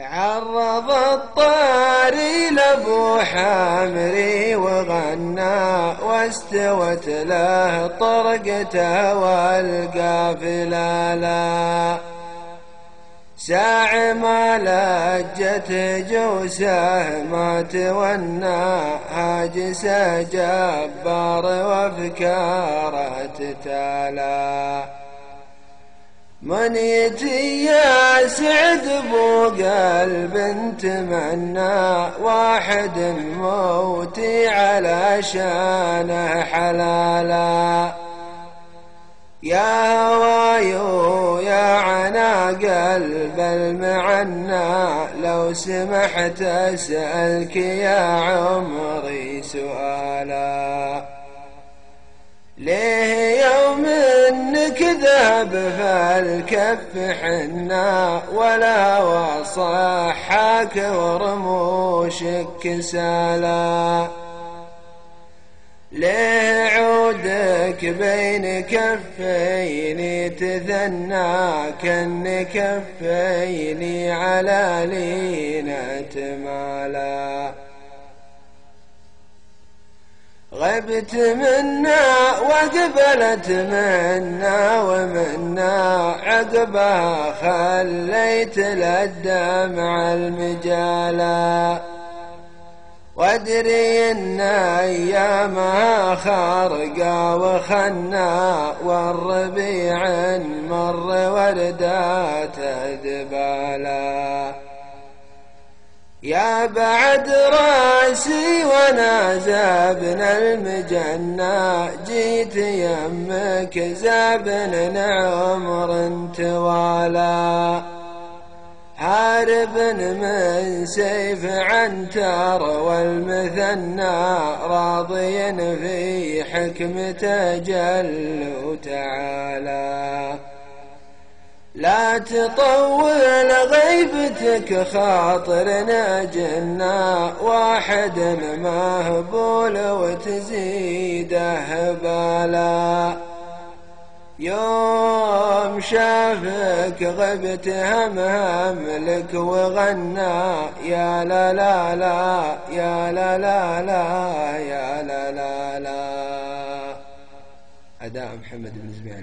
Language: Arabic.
عرض الطاري لأبو حامري وغنى واستوت له طرقته والقافلة لا ساع ما لجت جوسه ما تونى هاجس جبار وافكاره تتالى من يجي يا سعد بو قلب تمنى واحد موتي على شانه حلالا. يا هوايو يا عنا قلب المعنى لو سمحت اسألك يا عمري سؤالا. ليه انك ذهب فالكف حنا ولا وصحاك ورموشك سالا ليه عودك بين كفيني تثنى كن كفيني على لينة مالا. غبت منا وقبلت منا ومنا عقبها خليت للدمع المجالا. وادري إن ايامها خارقه وخنا والربيع مر وردات ذبالا. يا بعد راسي وأنا زابن المجنة. جيت يمك زابن عمر توالى حارب من سيف عنتر والمثنى راضي في حكمته جل وتعالى. لا تطول غيبتك خاطرنا جنا واحد مهبول وتزيده بالا يوم شافك غبت هم هم لك وغنى يا لا لا لا يا لا لا لا يا لا لا لا. أداء محمد بن زبيان